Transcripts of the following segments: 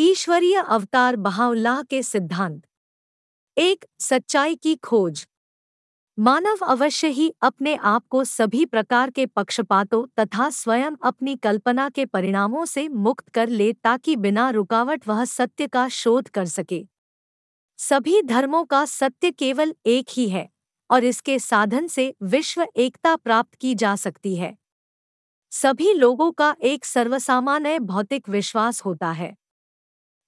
ईश्वरीय अवतार बहाउल्लाह के सिद्धांत। एक, सच्चाई की खोज। मानव अवश्य ही अपने आप को सभी प्रकार के पक्षपातों तथा स्वयं अपनी कल्पना के परिणामों से मुक्त कर ले ताकि बिना रुकावट वह सत्य का शोध कर सके। सभी धर्मों का सत्य केवल एक ही है और इसके साधन से विश्व एकता प्राप्त की जा सकती है। सभी लोगों का एक सर्वसामान्य भौतिक विश्वास होता है।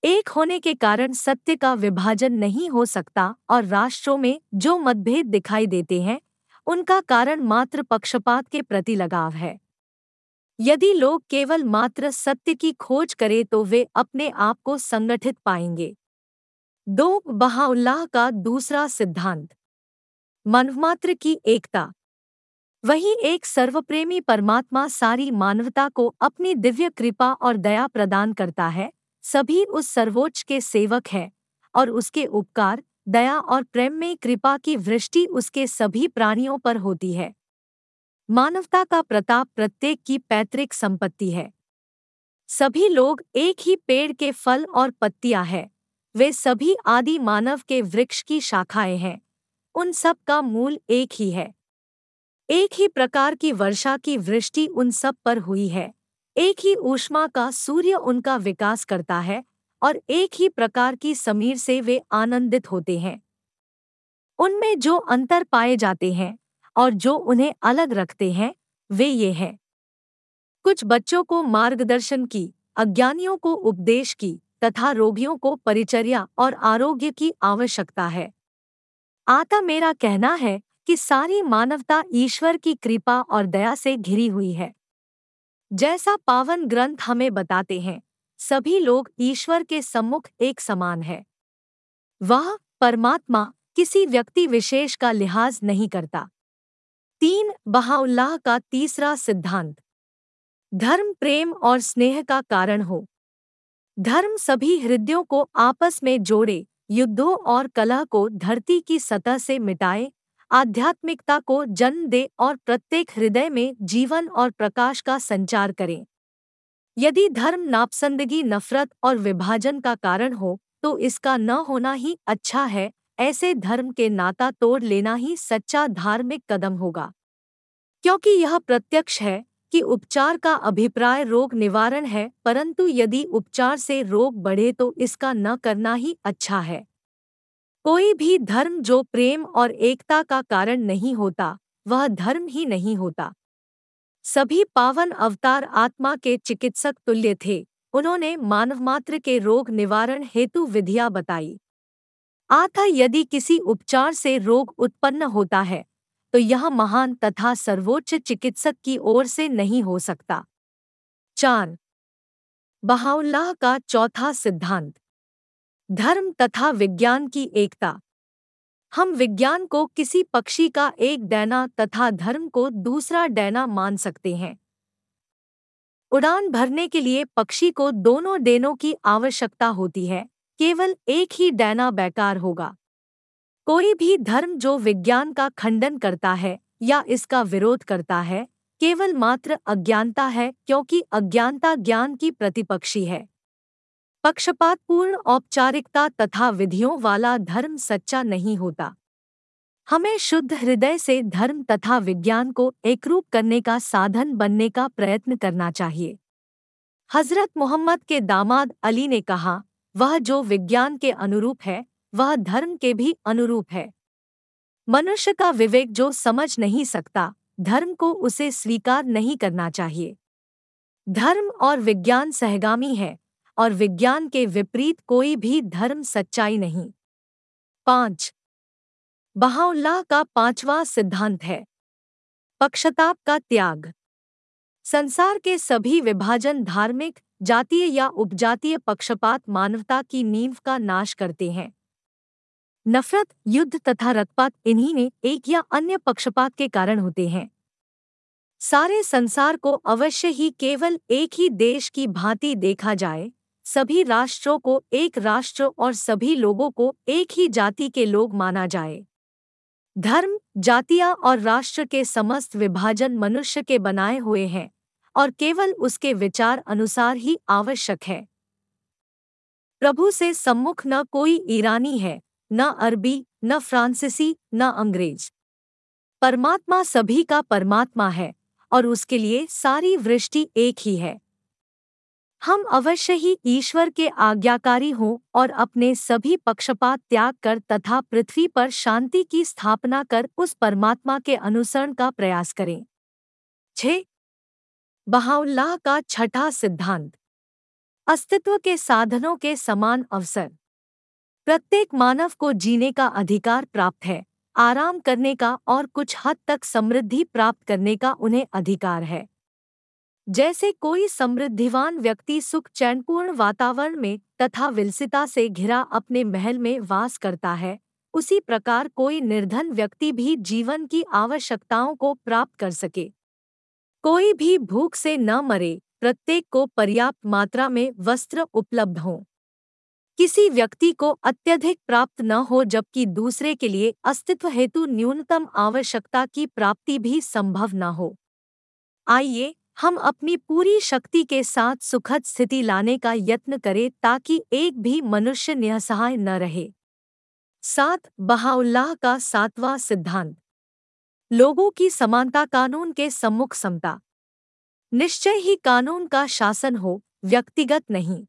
एक होने के कारण सत्य का विभाजन नहीं हो सकता और राष्ट्रों में जो मतभेद दिखाई देते हैं, उनका कारण मात्र पक्षपात के प्रति लगाव है। यदि लोग केवल मात्र सत्य की खोज करें तो वे अपने आप को संगठित पाएँगे। दो, बहाउल्लाह का दूसरा सिद्धांत। मानवमात्र की एकता। वही एक सर्वप्रेमी परमात्मा सारी मानवता को अपनी दिव्य कृपा और दया प्रदान करता है सभी उस सर्वोच्च के सेवक हैं, और उसके उपकार, दया और प्रेम में कृपा की वृष्टि उसके सभी प्राणियों पर होती है। मानवता का प्रताप प्रत्येक की पैतृक संपत्ति है। सभी लोग एक ही पेड़ के फल और पत्तियाँ हैं, वे सभी आदि मानव के वृक्ष की शाखाएँ हैं, उन सब का मूल एक ही है। एक ही प्रकार की वर्षा की वृष्टि उन सब पर हुई है। एक ही ऊष्मा का सूर्य उनका विकास करता है और एक ही प्रकार की समीर से वे आनंदित होते हैं। उनमें जो अंतर पाए जाते हैं और जो उन्हें अलग रखते हैं, वे ये हैं। कुछ बच्चों को मार्गदर्शन की, अज्ञानियों को उपदेश की, तथा रोगियों को परिचर्या और आरोग्य की आवश्यकता है। आता मेरा कहना है कि सारी मानवता ईश्वर की कृपा और दया से घिरी हुई है। जैसा पावन ग्रंथ हमें बताते हैं, सभी लोग ईश्वर के सम्मुख एक समान है। वह परमात्मा किसी व्यक्ति विशेष का लिहाज नहीं करता। तीन बहाउल्लाह का तीसरा सिद्धांत, धर्म, प्रेम और स्नेह का कारण हो। धर्म सभी हृदयों को आपस में जोड़े, युद्धों और कलह को धरती की सतह से मिटाए आध्यात्मिकता को जन्म दे और प्रत्येक हृदय में जीवन और प्रकाश का संचार करें। यदि धर्म नापसंदगी, नफरत और विभाजन का कारण हो तो इसका न होना ही अच्छा है, ऐसे धर्म के नाता तोड़ लेना ही सच्चा धार्मिक कदम होगा। क्योंकि यह प्रत्यक्ष है कि उपचार का अभिप्राय रोग निवारण है, परंतु यदि उपचार से रोग बढ़े तो इसका न करना ही अच्छा है। कोई भी धर्म जो प्रेम और एकता का कारण नहीं होता, वह धर्म ही नहीं होता। सभी पावन अवतार आत्मा के चिकित्सक तुल्य थे, उन्होंने मानवमात्र के रोग निवारण हेतु विधिया बताई। आता यदि किसी उपचार से रोग उत्पन्न होता है तो यह महान तथा सर्वोच्च चिकित्सक की ओर से नहीं हो सकता। चार, बहाउल्लाह का चौथा सिद्धांत। धर्म तथा विज्ञान की एकता। हम विज्ञान को किसी पक्षी का एक डैना तथा धर्म को दूसरा डैना मान सकते हैं। उड़ान भरने के लिए पक्षी को दोनों डेनों की आवश्यकता होती है, केवल एक ही डैना बेकार होगा। कोई भी धर्म जो विज्ञान का खंडन करता है या इसका विरोध करता है, केवल मात्र अज्ञानता है क्योंकि अज्ञानता ज्ञान की प्रतिपक्षी है। पक्षपातपूर्ण, औपचारिकता तथा विधियों वाला धर्म सच्चा नहीं होता। हमें शुद्ध हृदय से धर्म तथा विज्ञान को एकरूप करने का साधन बनने का प्रयत्न करना चाहिए। हज़रत मोहम्मद के दामाद अली ने कहा, वह जो विज्ञान के अनुरूप है, वह धर्म के भी अनुरूप है। मनुष्य का विवेक जो समझ नहीं सकता, धर्म को उसे स्वीकार नहीं करना चाहिए। धर्म और विज्ञान सहगामी है। और विज्ञान के विपरीत कोई भी धर्म सच्चाई नहीं। पाँच, बहाउल्लाह का पांचवा सिद्धांत है। पक्षताप का त्याग। संसार के सभी विभाजन धार्मिक, जातीय या उपजातीय पक्षपात मानवता की नींव का नाश करते हैं। नफरत, युद्ध तथा रक्तपात इन्हीं में एक या अन्य पक्षपात के कारण होते हैं। सारे संसार को अवश्य ही केवल एक ही देश की भांति देखा जाए। सभी राष्ट्रों को एक राष्ट्र और सभी लोगों को एक ही जाति के लोग माना जाए। धर्म, जातियाँ और राष्ट्र के समस्त विभाजन मनुष्य के बनाए हुए हैं और केवल उसके विचार अनुसार ही आवश्यक है। प्रभु से सम्मुख न कोई ईरानी है, न अरबी, न फ्रांसीसी, न अंग्रेज़। परमात्मा सभी का परमात्मा है और उसके लिए सारी वृष्टि एक ही है। हम अवश्य ही ईश्वर के आज्ञाकारी हों और अपने सभी पक्षपात त्याग कर तथा पृथ्वी पर शांति की स्थापना कर उस परमात्मा के अनुसरण का प्रयास करें। छः। बहाउल्लाह का छठा सिद्धांत। अस्तित्व के साधनों के समान अवसर। प्रत्येक मानव को जीने का अधिकार प्राप्त है, आराम करने का और कुछ हद तक समृद्धि प्राप्त करने का उन्हें अधिकार है। जैसे कोई समृद्धिवान व्यक्ति सुख चैनपूर्ण वातावरण में तथा विलसिता से घिरा अपने महल में वास करता है, उसी प्रकार कोई निर्धन व्यक्ति भी जीवन की आवश्यकताओं को प्राप्त कर सके। कोई भी भूख से न मरे, प्रत्येक को पर्याप्त मात्रा में वस्त्र उपलब्ध हों। किसी व्यक्ति को अत्यधिक प्राप्त न हो जबकि दूसरे के लिए अस्तित्व हेतु न्यूनतम आवश्यकता की प्राप्ति भी संभव न हो। आइए हम अपनी पूरी शक्ति के साथ सुखद स्थिति लाने का यत्न करें ताकि एक भी मनुष्य निसहाय न रहे। सात, बहाउल्लाह का सातवां सिद्धांत। लोगों की समानता कानून के सम्मुख समता। निश्चय ही कानून का शासन हो, व्यक्तिगत नहीं।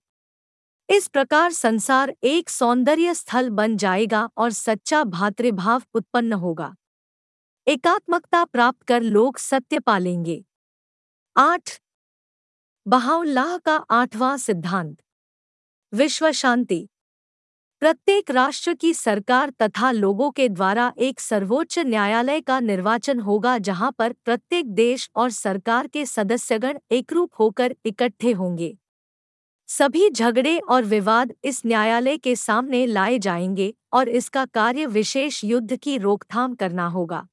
इस प्रकार संसार एक सौंदर्य स्थल बन जाएगा और सच्चा भातृभाव उत्पन्न होगा। एकात्मकता प्राप्त कर लोग सत्य पालेंगे। आठ। बहाउल्लाह का आठवां सिद्धांत। विश्व शांति। प्रत्येक राष्ट्र की सरकार तथा लोगों के द्वारा एक सर्वोच्च न्यायालय का निर्वाचन होगा जहाँ पर प्रत्येक देश और सरकार के सदस्यगण एकरूप होकर इकट्ठे होंगे। सभी झगड़े और विवाद इस न्यायालय के सामने लाए जाएँगे और इसका कार्य विशेष युद्ध की रोकथाम करना होगा।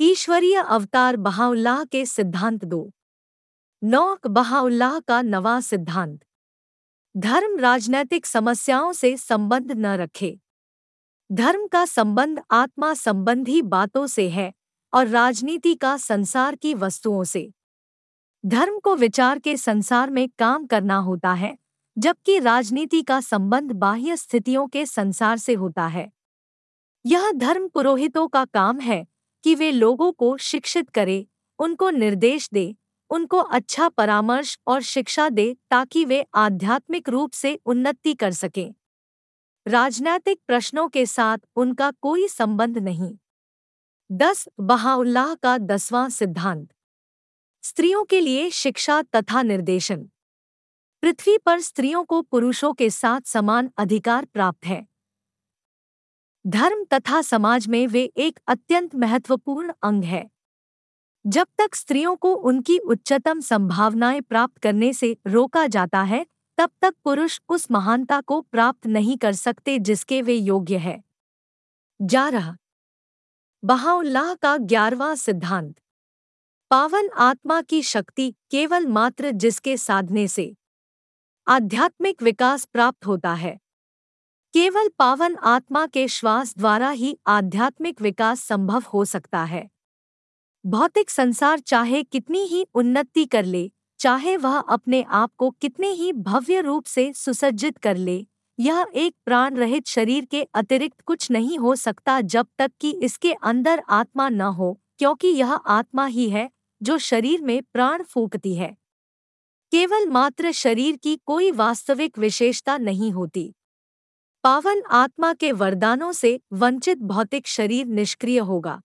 ईश्वरीय अवतार बहाउल्लाह के सिद्धांत दो। नौक बहाउल्लाह का नवा सिद्धांत। धर्म राजनैतिक समस्याओं से संबंध न रखे। धर्म का संबंध आत्मा संबंधी बातों से है और राजनीति का संसार की वस्तुओं से। धर्म को विचार के संसार में काम करना होता है, जबकि राजनीति का संबंध बाह्य स्थितियों के संसार से होता है। यह धर्म पुरोहितों का काम है कि वे लोगों को शिक्षित करें, उनको निर्देश दे, उनको अच्छा परामर्श और शिक्षा दे ताकि वे आध्यात्मिक रूप से उन्नति कर सकें। राजनैतिक प्रश्नों के साथ उनका कोई संबंध नहीं। दस बहाउल्लाह का दसवां सिद्धांत। स्त्रियों के लिए शिक्षा तथा निर्देशन। पृथ्वी पर स्त्रियों को पुरुषों के साथ समान अधिकार प्राप्त है। धर्म तथा समाज में वे एक अत्यंत महत्वपूर्ण अंग है। जब तक स्त्रियों को उनकी उच्चतम संभावनाएँ प्राप्त करने से रोका जाता है, तब तक पुरुष उस महानता को प्राप्त नहीं कर सकते जिसके वे योग्य है। जा रहा बहाउल्लाह का ग्यारहवां सिद्धांत। पावन आत्मा की शक्ति केवल मात्र जिसके साधने से आध्यात्मिक विकास प्राप्त होता है। केवल पावन आत्मा के श्वास द्वारा ही आध्यात्मिक विकास संभव हो सकता है। भौतिक संसार चाहे कितनी ही उन्नति कर ले, चाहे वह अपने आप को कितने ही भव्य रूप से सुसज्जित कर ले, यह एक प्राण रहित शरीर के अतिरिक्त कुछ नहीं हो सकता जब तक कि इसके अंदर आत्मा न हो, क्योंकि यह आत्मा ही है, जो शरीर में प्राण फूकती है। केवल मात्र शरीर की कोई वास्तविक विशेषता नहीं होती। पावन आत्मा के वरदानों से वंचित भौतिक शरीर निष्क्रिय होगा।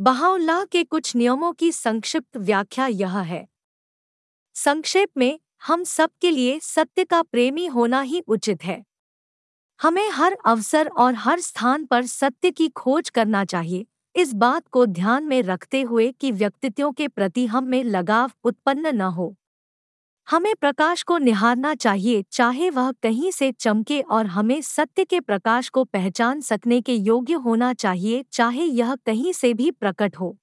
बहाउल्लाह के कुछ नियमों की संक्षिप्त व्याख्या यह है। संक्षेप में, हम सबके लिए सत्य का प्रेमी होना ही उचित है। हमें हर अवसर और हर स्थान पर सत्य की खोज करना चाहिए। इस बात को ध्यान में रखते हुए कि व्यक्तित्वों के प्रति हम में लगाव उत्पन्न न हो। हमें प्रकाश को निहारना चाहिए, चाहे वह कहीं से चमके और हमें सत्य के प्रकाश को पहचान सकने के योग्य होना चाहिए, चाहे यह कहीं से भी प्रकट हो।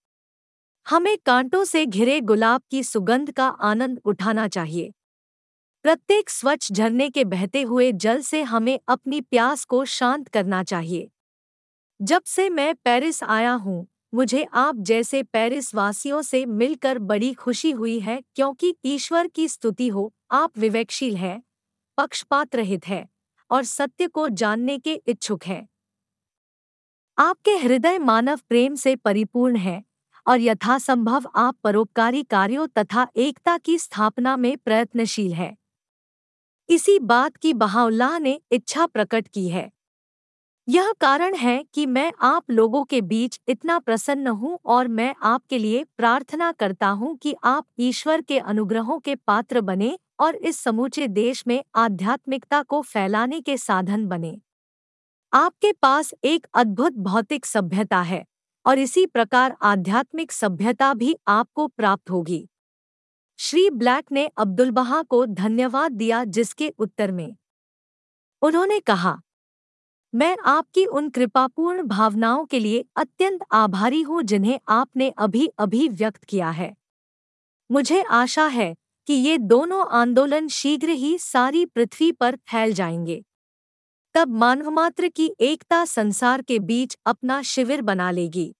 हमें कांटों से घिरे गुलाब की सुगंध का आनंद उठाना चाहिए। प्रत्येक स्वच्छ झरने के बहते हुए जल से हमें अपनी प्यास को शांत करना चाहिए। जब से मैं पेरिस आया हूँ मुझे आप जैसे पेरिस वासियों से मिलकर बड़ी खुशी हुई है क्योंकि ईश्वर की स्तुति हो, आप विवेकशील हैं, पक्षपात रहित है और सत्य को जानने के इच्छुक है। आपके हृदय मानव प्रेम से परिपूर्ण है और यथासंभव आप परोपकारी कार्यों तथा एकता की स्थापना में प्रयत्नशील है। इसी बात की बहाउल्लाह ने इच्छा प्रकट की है। यह कारण है कि मैं आप लोगों के बीच इतना प्रसन्न हूँ और मैं आपके लिए प्रार्थना करता हूँ कि आप ईश्वर के अनुग्रहों के पात्र बने और इस समूचे देश में आध्यात्मिकता को फैलाने के साधन बने। आपके पास एक अद्भुत भौतिक सभ्यता है और इसी प्रकार आध्यात्मिक सभ्यता भी आपको प्राप्त होगी। श्री ब्लैक ने अब्दुल बहा को धन्यवाद दिया जिसके उत्तर में। उन्होंने कहा मैं आपकी उन कृपापूर्ण भावनाओं के लिए अत्यंत आभारी हूँ जिन्हें आपने अभी अभी व्यक्त किया है। मुझे आशा है कि ये दोनों आंदोलन शीघ्र ही सारी पृथ्वी पर फैल जाएँगे। तब मानवमात्र की एकता संसार के बीच अपना शिविर बना लेगी।